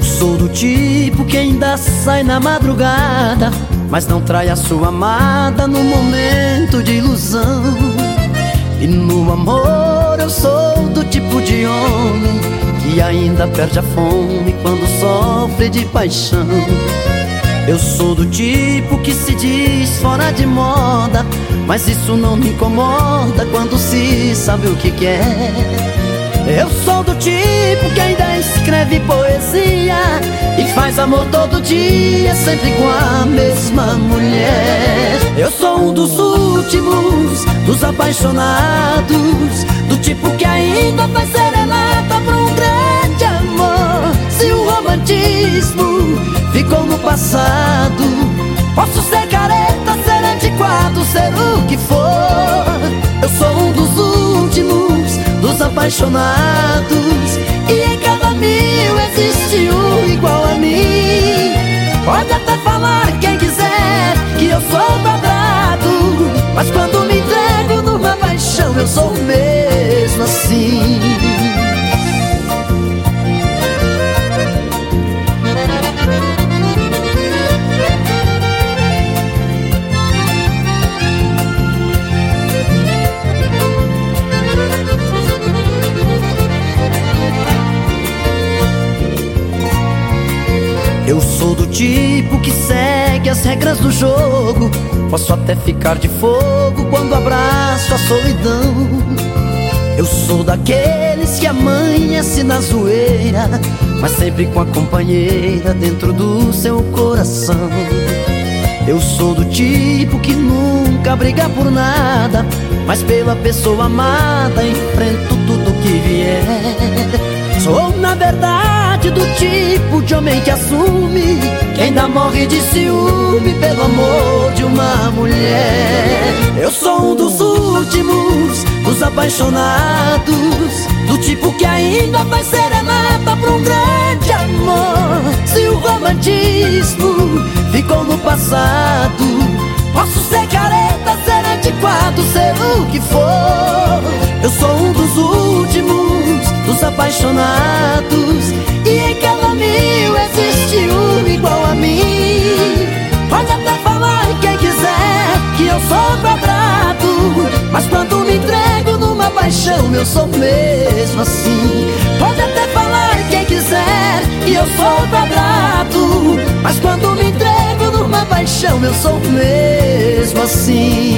sou do tipo que ainda sai na madrugada Mas não trai a sua amada no momento de ilusão. E no amor eu sou do tipo de homem Que ainda perde a fome quando sofre de paixão. Eu sou do tipo que se diz fora de moda Mas isso não me incomoda quando se sabe o que quer Eu sou do tipo que ainda escreve poesia E faz amor todo dia, sempre com a mesma mulher. Eu sou um dos últimos, dos apaixonados Do tipo que ainda faz serenata pra um grande amor. Se o romantismo ficou no passado Posso ser careta, ser antiquado, ser o que for. Eu sou um dos últimos, dos apaixonados. E em cada mil existe um igual a mim. Pode até falar quem quiser que eu sou quadrado Mas quando me entrego numa paixão eu sou mesmo sou do tipo que segue as regras do jogo. Posso até ficar de fogo quando abraço a solidão. Eu sou daqueles que amanhece na zoeira Mas sempre com a companheira dentro do seu coração. Eu sou do tipo que nunca briga por nada Mas pela pessoa amada enfrento tudo que vier. Sou na verdade do tipo de homem que assume Que ainda morre de ciúme pelo amor de uma mulher. Eu sou um dos últimos, dos apaixonados Do tipo que ainda faz serenata pra um grande amor. Se o romantismo ficou no passado Posso ser careta, ser antiquado, ser o que for. Eu sou um dos últimos, dos apaixonados paixão eu sou mesmo assim. Pode até falar quem quiser que eu sou quadrado. Mas quando me entrego numa paixão eu sou mesmo assim